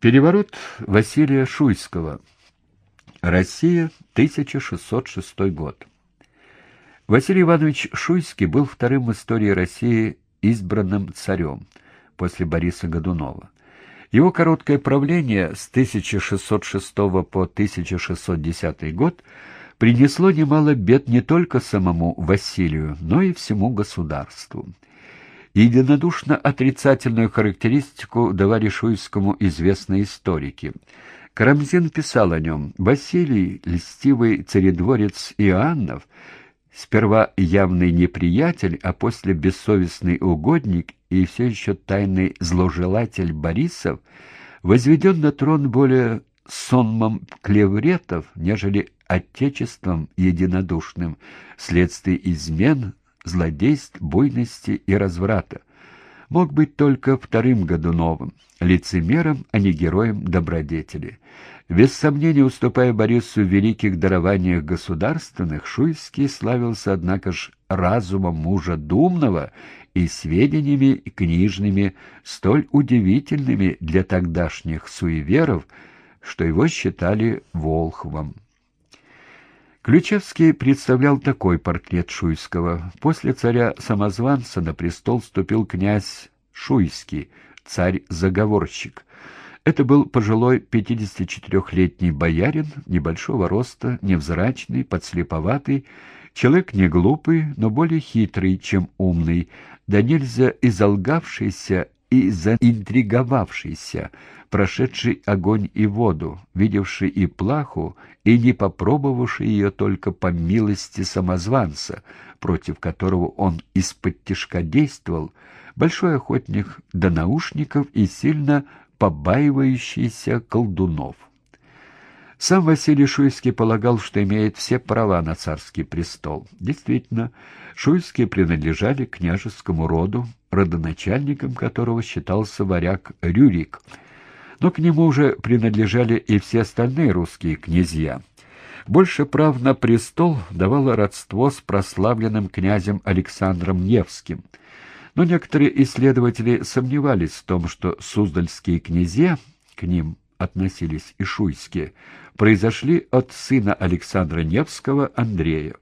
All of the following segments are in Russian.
Переворот Василия Шуйского. Россия, 1606 год. Василий Иванович Шуйский был вторым в истории России избранным царем после Бориса Годунова. Его короткое правление с 1606 по 1610 год принесло немало бед не только самому Василию, но и всему государству. Единодушно отрицательную характеристику давали Шуйскому известные историки. Карамзин писал о нем «Василий, льстивый царедворец Иоаннов, сперва явный неприятель, а после бессовестный угодник и все еще тайный зложелатель Борисов, возведен на трон более сонмом клевретов, нежели отечеством единодушным, вследствие измен, злодейств, буйности и разврата. Мог быть только вторым году новым, лицемером, а не героем добродетели. Без сомнения, уступая Борису в великих дарованиях государственных, Шуйский славился, однако ж, разумом мужа думного и сведениями книжными, столь удивительными для тогдашних суеверов, что его считали Волхвом. Ключевский представлял такой портрет Шуйского. После царя-самозванца на престол вступил князь Шуйский, царь-заговорщик. Это был пожилой 54-летний боярин, небольшого роста, невзрачный, подслеповатый, человек не глупый, но более хитрый, чем умный, да нельзя изолгавшийся и заинтриговавшийся, прошедший огонь и воду, видевший и плаху, и не попробовавший ее только по милости самозванца, против которого он из-под тишка действовал, большой охотник до наушников и сильно побаивающийся колдунов. Сам Василий Шуйский полагал, что имеет все права на царский престол. Действительно, Шуйские принадлежали княжескому роду, родоначальником которого считался варяг Рюрик, но к нему уже принадлежали и все остальные русские князья. Больше прав на престол давало родство с прославленным князем Александром Невским. Но некоторые исследователи сомневались в том, что суздальские князья, к ним относились и шуйские, произошли от сына Александра Невского Андрея.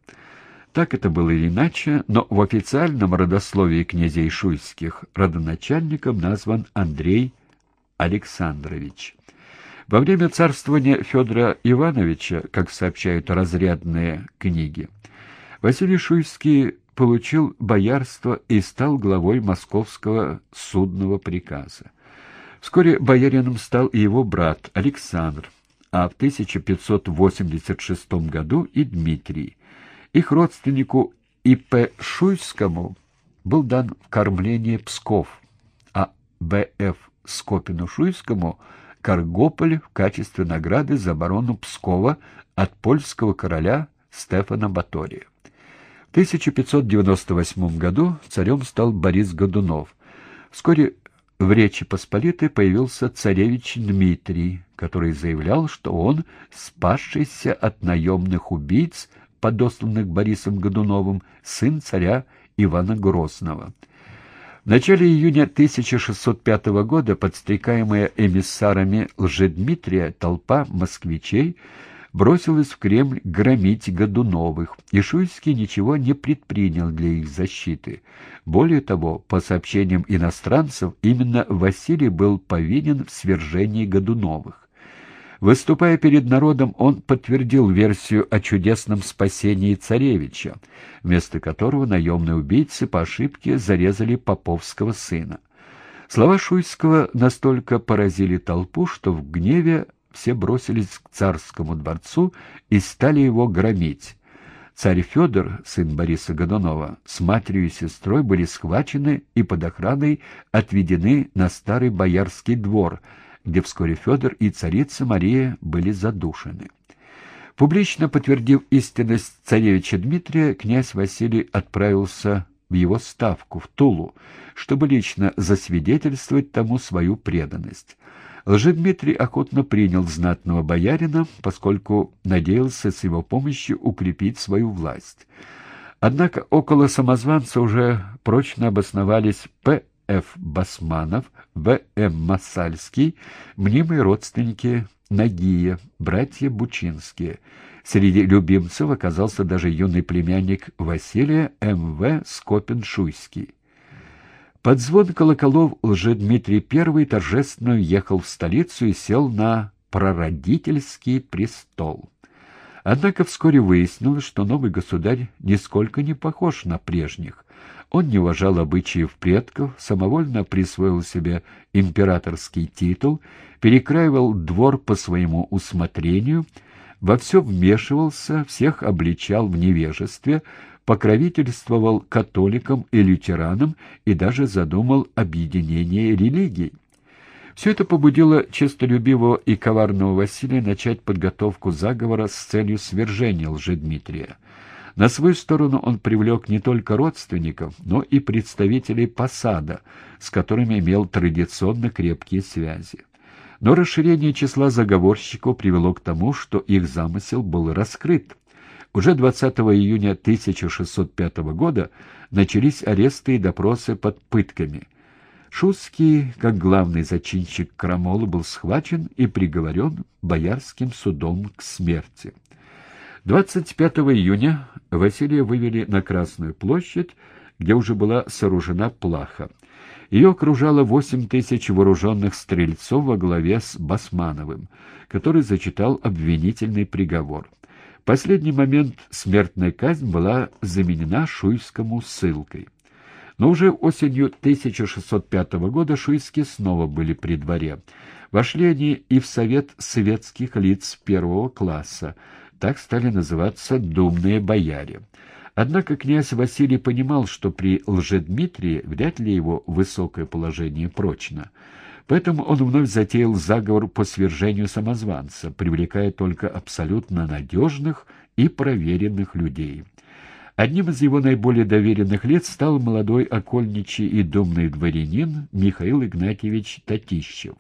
Так это было или иначе, но в официальном родословии князей шуйских родоначальником назван Андрей Александрович. Во время царствования Федора Ивановича, как сообщают разрядные книги, Василий Шуйский получил боярство и стал главой московского судного приказа. Вскоре боярином стал и его брат Александр, а в 1586 году и Дмитрий. Их родственнику И.П. Шуйскому был дан в кормление Псков, а Б.Ф. Скопину-Шуйскому — Каргополь в качестве награды за оборону Пскова от польского короля Стефана Батория. В 1598 году царем стал Борис Годунов. Вскоре в Речи Посполитой появился царевич Дмитрий, который заявлял, что он, спасшийся от наемных убийц, подосланных Борисом Годуновым, сын царя Ивана Грозного. В начале июня 1605 года, подстрекаемая эмиссарами Лжедмитрия, толпа москвичей бросилась в Кремль громить Годуновых, и Шуйский ничего не предпринял для их защиты. Более того, по сообщениям иностранцев, именно Василий был повинен в свержении Годуновых. Выступая перед народом, он подтвердил версию о чудесном спасении царевича, вместо которого наемные убийцы по ошибке зарезали поповского сына. Слова Шуйского настолько поразили толпу, что в гневе все бросились к царскому дворцу и стали его громить. Царь Федор, сын Бориса Годунова, с матерью и сестрой были схвачены и под охраной отведены на старый боярский двор, где вскоре Федор и царица Мария были задушены. Публично подтвердив истинность царевича Дмитрия, князь Василий отправился в его ставку, в Тулу, чтобы лично засвидетельствовать тому свою преданность. Лжедмитрий охотно принял знатного боярина, поскольку надеялся с его помощью укрепить свою власть. Однако около самозванца уже прочно обосновались П. М.Ф. Басманов, В.М. Масальский, мнимые родственники Нагия, братья Бучинские. Среди любимцев оказался даже юный племянник Василия М.В. Скопин-Шуйский. Под звон колоколов Лжедмитрий I торжественно ехал в столицу и сел на прародительский престол. Однако вскоре выяснилось, что новый государь нисколько не похож на прежних. Он не уважал обычаев предков, самовольно присвоил себе императорский титул, перекраивал двор по своему усмотрению, во все вмешивался, всех обличал в невежестве, покровительствовал католикам и лютеранам и даже задумал объединение религий. Все это побудило честолюбивого и коварного Василия начать подготовку заговора с целью свержения Лжедмитрия. На свою сторону он привлек не только родственников, но и представителей посада, с которыми имел традиционно крепкие связи. Но расширение числа заговорщиков привело к тому, что их замысел был раскрыт. Уже 20 июня 1605 года начались аресты и допросы под пытками – Шуцкий, как главный зачинщик крамолы, был схвачен и приговорен боярским судом к смерти. 25 июня Василия вывели на Красную площадь, где уже была сооружена плаха. Ее окружало восемь тысяч вооруженных стрельцов во главе с Басмановым, который зачитал обвинительный приговор. Последний момент смертная казнь была заменена шуйскому ссылкой. Но уже осенью 1605 года шуйские снова были при дворе. Вошли они и в совет светских лиц первого класса. Так стали называться думные бояре. Однако князь Василий понимал, что при Лжедмитрии вряд ли его высокое положение прочно. Поэтому он вновь затеял заговор по свержению самозванца, привлекая только абсолютно надежных и проверенных людей. Одним из его наиболее доверенных лиц стал молодой окольничий и думный дворянин Михаил Игнатьевич Татищев.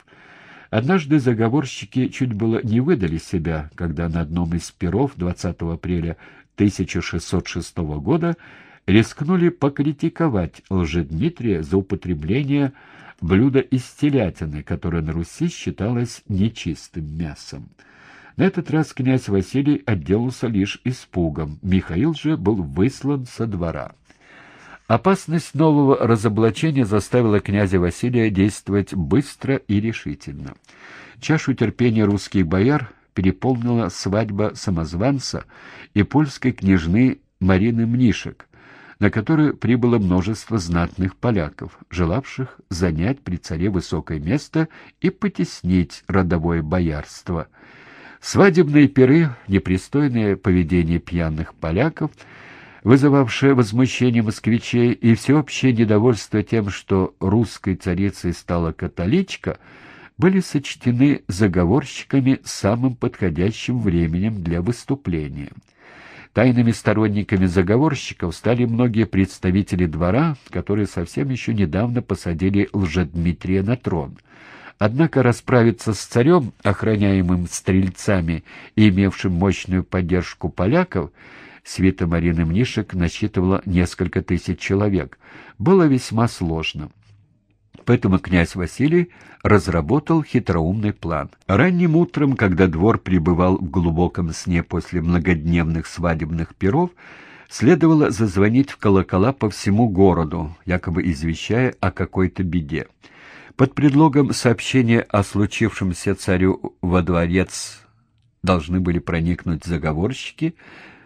Однажды заговорщики чуть было не выдали себя, когда на одном из перов 20 апреля 1606 года рискнули покритиковать Лжедмитрия за употребление блюда из телятины, которое на Руси считалось нечистым мясом. На этот раз князь Василий отделался лишь испугом, Михаил же был выслан со двора. Опасность нового разоблачения заставила князя Василия действовать быстро и решительно. Чашу терпения русских бояр переполнила свадьба самозванца и польской княжны Марины Мнишек, на которую прибыло множество знатных поляков, желавших занять при царе высокое место и потеснить родовое боярство – Свадебные пиры, непристойное поведение пьяных поляков, вызывавшее возмущение москвичей и всеобщее недовольство тем, что русской царицей стала католичка, были сочтены заговорщиками самым подходящим временем для выступления. Тайными сторонниками заговорщиков стали многие представители двора, которые совсем еще недавно посадили Лжедмитрия на трон — Однако расправиться с царем, охраняемым стрельцами и имевшим мощную поддержку поляков, свита Марины Мнишек насчитывала несколько тысяч человек, было весьма сложно. Поэтому князь Василий разработал хитроумный план. Ранним утром, когда двор пребывал в глубоком сне после многодневных свадебных перов, следовало зазвонить в колокола по всему городу, якобы извещая о какой-то беде. Под предлогом сообщения о случившемся царю во дворец должны были проникнуть заговорщики,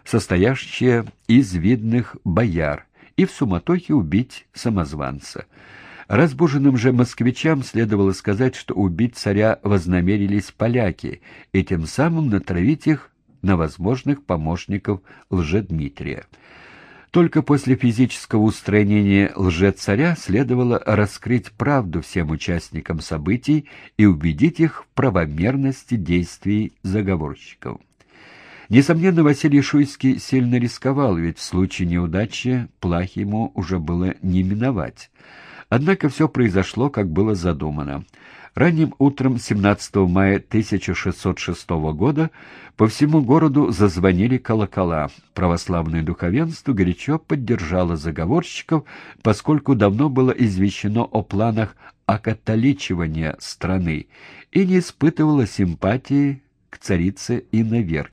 состоящие из видных бояр, и в суматохе убить самозванца. Разбуженным же москвичам следовало сказать, что убить царя вознамерились поляки, и тем самым натравить их на возможных помощников Лжедмитрия. Только после физического устранения лжецаря следовало раскрыть правду всем участникам событий и убедить их в правомерности действий заговорщиков. Несомненно, Василий Шуйский сильно рисковал, ведь в случае неудачи плахи ему уже было не миновать. Однако все произошло, как было задумано. Ранним утром 17 мая 1606 года по всему городу зазвонили колокола. Православное духовенство горячо поддержало заговорщиков, поскольку давно было извещено о планах окатоличивания страны и не испытывало симпатии к царице Инноверке.